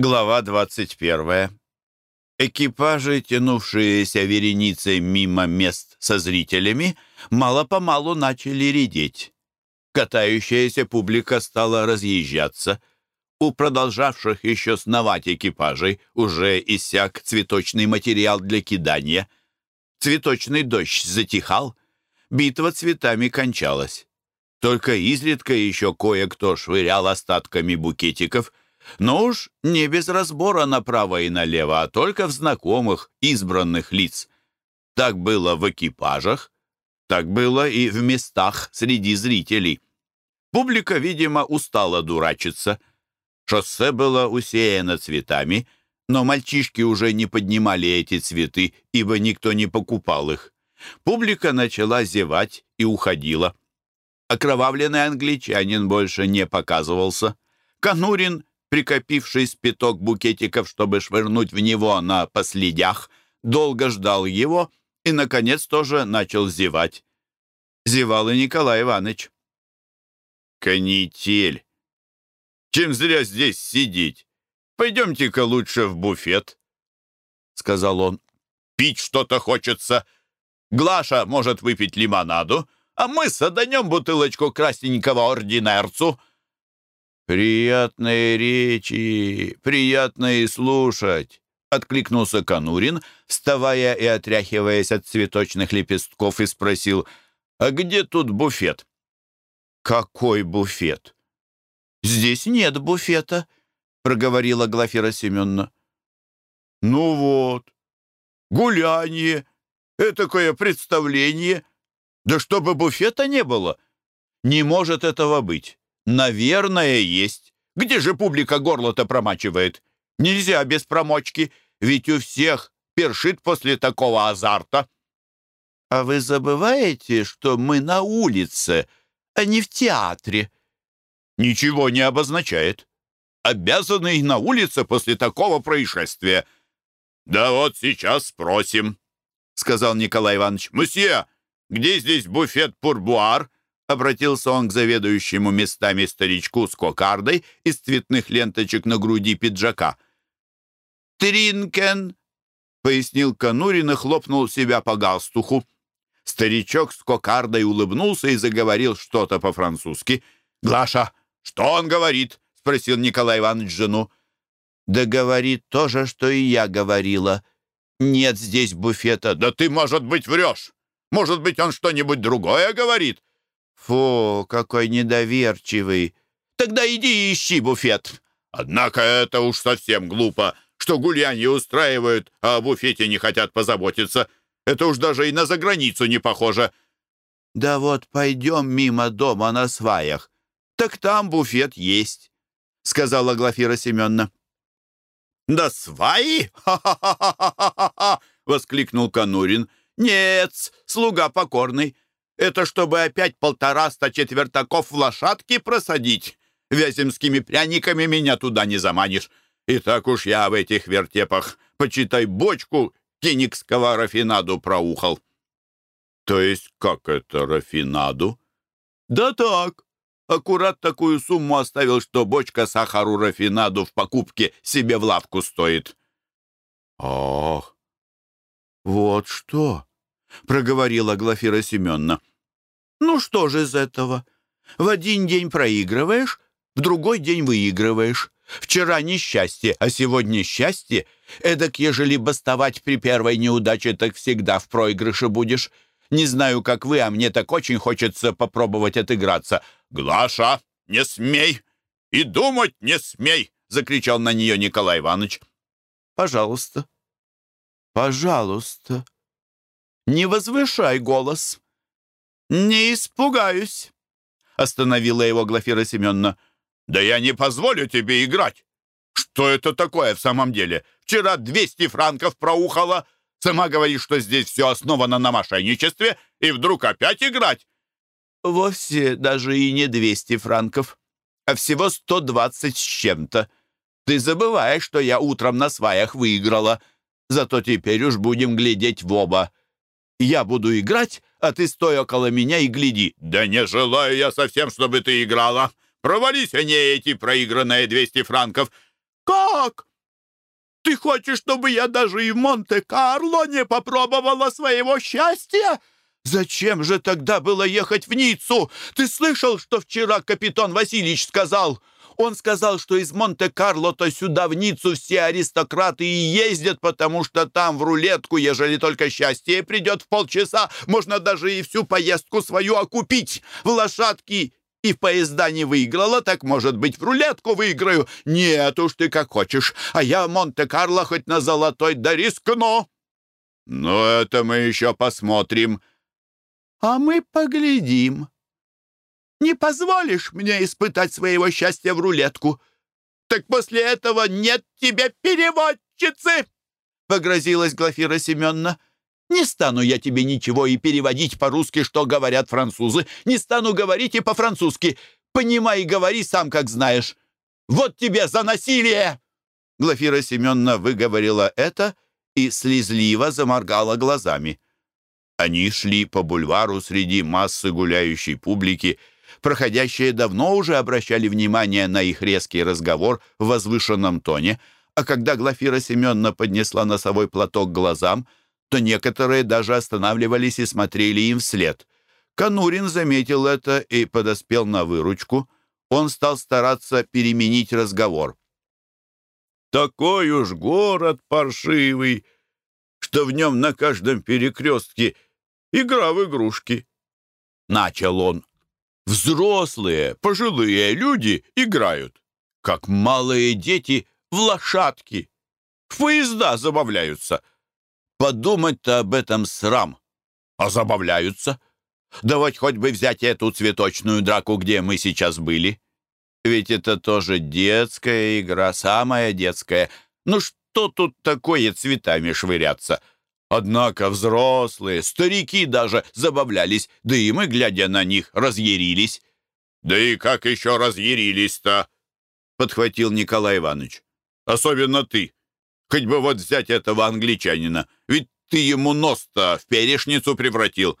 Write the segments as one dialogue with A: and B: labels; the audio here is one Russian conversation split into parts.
A: Глава 21. Экипажи, тянувшиеся вереницей мимо мест со зрителями, мало-помалу начали редеть. Катающаяся публика стала разъезжаться. У продолжавших еще сновать экипажей уже иссяк цветочный материал для кидания. Цветочный дождь затихал. Битва цветами кончалась. Только изредка еще кое-кто швырял остатками букетиков — но уж не без разбора направо и налево, а только в знакомых, избранных лиц. Так было в экипажах, так было и в местах среди зрителей. Публика, видимо, устала дурачиться. Шоссе было усеяно цветами, но мальчишки уже не поднимали эти цветы, ибо никто не покупал их. Публика начала зевать и уходила. Окровавленный англичанин больше не показывался. Конурин прикопивший спиток букетиков, чтобы швырнуть в него на последях, долго ждал его и, наконец, тоже начал зевать. Зевал и Николай Иванович. «Канитель! Чем зря здесь сидеть? Пойдемте-ка лучше в буфет», — сказал он. «Пить что-то хочется. Глаша может выпить лимонаду, а мы саданем бутылочку красненького ординерцу».
B: «Приятные речи, приятные слушать!» — откликнулся Конурин, вставая и отряхиваясь от цветочных лепестков, и спросил, «А где тут буфет?»
A: «Какой буфет?»
B: «Здесь нет буфета», — проговорила Глафира Семеновна.
A: «Ну вот, гуляние, этакое представление. Да чтобы буфета не было, не может этого быть. «Наверное, есть. Где же публика горло-то промачивает? Нельзя без промочки, ведь у всех першит после такого азарта».
B: «А вы забываете, что мы на улице, а не в театре?»
A: «Ничего не обозначает. Обязаны на улице после такого происшествия». «Да вот сейчас спросим», — сказал Николай Иванович. «Мсье, где здесь буфет-пурбуар?» Обратился он к заведующему местами старичку с кокардой из цветных ленточек на груди пиджака.
B: «Тринкен!» — пояснил Конурин и хлопнул себя по галстуху.
A: Старичок с кокардой улыбнулся и заговорил что-то по-французски. «Глаша, что он говорит?» — спросил Николай Иванович жену.
B: «Да говорит то же, что и я говорила. Нет здесь буфета».
A: «Да ты, может быть, врешь. Может быть, он что-нибудь другое говорит?»
B: «Фу, какой недоверчивый! Тогда иди ищи буфет!»
A: «Однако это уж совсем глупо, что гулянье устраивают, а о буфете не хотят позаботиться. Это уж даже и на заграницу не похоже».
B: «Да вот пойдем мимо дома на сваях. Так там буфет есть», — сказала Глафира Семеновна.
A: «Да сваи? Ха-ха-ха-ха-ха!» — воскликнул Конурин. «Нет, слуга покорный». Это чтобы опять полтораста четвертаков в лошадки просадить. Вяземскими пряниками меня туда не заманишь. И так уж я в этих вертепах, почитай, бочку киникского рафинаду проухал».
B: «То есть как это рафинаду?»
A: «Да так. Аккурат такую сумму оставил, что бочка сахару рафинаду в покупке себе в лавку стоит».
B: «Ох, вот что!» — проговорила Глафира Семеновна. «Ну что же из этого? В один день проигрываешь, в другой день выигрываешь. Вчера несчастье, а сегодня счастье. Эдак, ежели бастовать при первой неудаче, так всегда в проигрыше будешь. Не знаю, как вы, а мне так очень хочется попробовать отыграться».
A: «Глаша, не смей! И думать не смей!» — закричал на нее Николай Иванович.
B: «Пожалуйста, пожалуйста, не возвышай голос». «Не испугаюсь», — остановила его Глафира Семеновна.
A: «Да я не позволю тебе играть. Что это такое в самом деле? Вчера 200 франков проухала. Сама говоришь, что здесь все основано на мошенничестве, и вдруг опять играть?»
B: «Вовсе даже и не 200 франков, а всего 120 с чем-то. Ты забываешь, что я утром на сваях выиграла. Зато теперь уж будем глядеть в оба. Я буду играть, а ты стой около меня и гляди».
A: «Да не желаю я совсем, чтобы ты играла. Провались они, эти проигранные 200 франков». «Как?
B: Ты хочешь, чтобы я даже и в Монте-Карло не попробовала своего счастья? Зачем же тогда было ехать в Ниццу? Ты слышал, что вчера капитан Васильевич сказал? Он сказал, что из Монте-Карло-то сюда, в Ниццу, все аристократы и ездят, потому что там в рулетку, ежели только счастье придет в полчаса, можно даже и всю поездку свою окупить. В лошадки и в поезда не выиграла, так, может быть, в рулетку выиграю. Нет уж ты как хочешь, а я Монте-Карло хоть на золотой да рискну. Но это мы еще посмотрим. А мы поглядим. Не позволишь мне испытать своего счастья в рулетку? Так после этого нет тебе переводчицы!» Погрозилась Глафира Семеновна. «Не стану я тебе ничего и переводить по-русски, что говорят французы. Не стану говорить и по-французски. Понимай и говори сам, как знаешь. Вот тебе за насилие!» Глафира Семеновна выговорила это и слезливо заморгала глазами. Они шли по бульвару среди массы гуляющей публики, Проходящие давно уже обращали внимание на их резкий разговор в возвышенном тоне, а когда Глафира Семеновна поднесла носовой платок глазам, то некоторые даже останавливались и смотрели им вслед. Конурин заметил это и подоспел на выручку. Он стал стараться переменить разговор. «Такой уж город паршивый, что в нем на каждом перекрестке игра в игрушки!» Начал он. Взрослые, пожилые люди играют, как малые дети в лошадки. В поезда забавляются. Подумать-то об этом срам. А забавляются. Давать хоть бы взять эту цветочную драку, где мы сейчас были. Ведь это тоже детская игра, самая детская. Ну что тут такое цветами швыряться?» Однако взрослые, старики даже забавлялись, да и мы, глядя на них, разъярились. «Да и как еще разъярились-то?» — подхватил Николай Иванович. «Особенно ты. Хоть бы вот взять этого англичанина, ведь ты ему нос-то в перешницу превратил.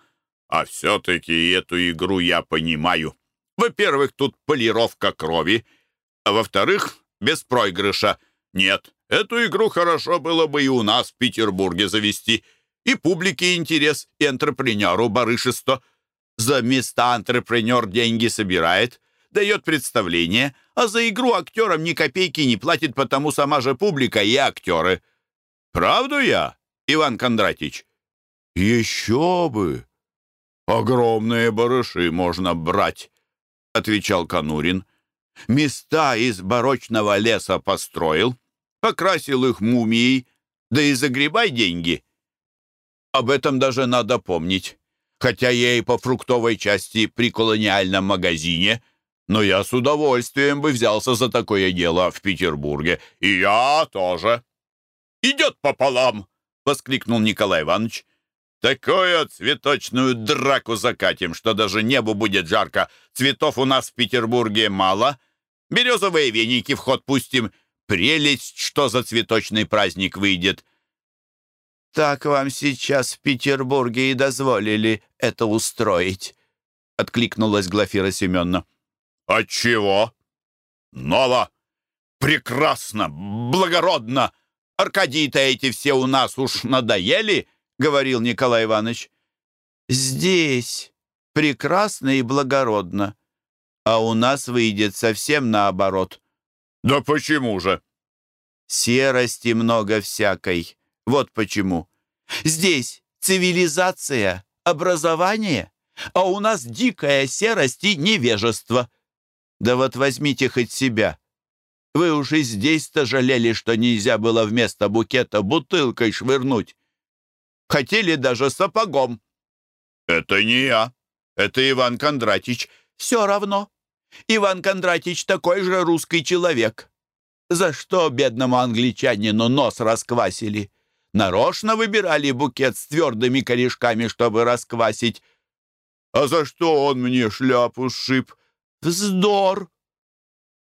B: А все-таки эту игру я понимаю. Во-первых, тут полировка крови, а во-вторых, без проигрыша. Нет, Эту игру хорошо было бы и у нас в Петербурге завести. И публике интерес, и антрепренеру барышесто. За места антрепренер деньги собирает, дает представление, а за игру актерам ни копейки не платит, потому сама же публика и актеры. Правду я, Иван Кондратич? Еще бы! Огромные барыши можно брать, отвечал Конурин. Места из барочного леса построил, покрасил их мумией, да и загребай деньги. Об этом даже надо помнить. Хотя я и по фруктовой части при колониальном магазине, но я с удовольствием бы взялся за такое дело в Петербурге. И я тоже. «Идет пополам!» — воскликнул Николай Иванович. «Такую цветочную драку закатим, что даже небу будет жарко. Цветов у нас в Петербурге мало. Березовые веники в ход пустим — Прелесть, что за цветочный праздник выйдет!» «Так вам сейчас в Петербурге и дозволили это устроить», — откликнулась Глафира Семеновна. «Отчего? Ново! Прекрасно! Благородно! Аркадии-то эти все у нас уж надоели!» — говорил Николай Иванович. «Здесь прекрасно и благородно, а у нас выйдет совсем наоборот», «Да почему же?» «Серости много всякой. Вот почему. Здесь цивилизация, образование, а у нас дикая серость и невежество. Да вот возьмите хоть себя. Вы уж и здесь-то жалели, что нельзя было вместо букета бутылкой швырнуть. Хотели даже сапогом». «Это не я. Это Иван Кондратич. Все равно. Иван Кондратич такой же русский человек. За что бедному англичанину нос расквасили? Нарочно выбирали букет с твердыми корешками, чтобы расквасить. А за что он мне шляпу сшиб? Вздор!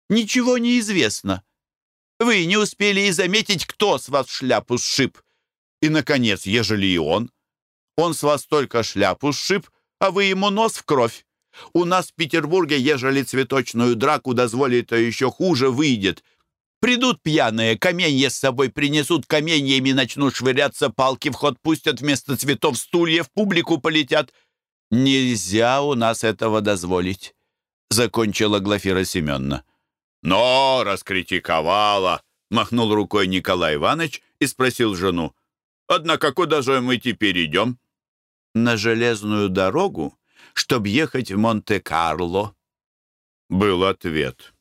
B: Ничего не известно. Вы не успели и заметить, кто с вас шляпу сшиб. И, наконец, ежели и он. Он с вас только шляпу сшиб, а вы ему нос в кровь. У нас в Петербурге, ежели цветочную драку дозволит, то еще хуже выйдет.
A: Придут пьяные, каменья с собой принесут, каменьями начнут швыряться, палки в ход пустят, вместо цветов стулья в публику полетят. Нельзя у нас этого дозволить», — закончила Глафира Семеновна.
B: «Но раскритиковала», — махнул рукой Николай Иванович и спросил жену. «Однако куда же мы теперь идем?»
A: «На железную дорогу, чтобы ехать в Монте-Карло», —
B: был ответ.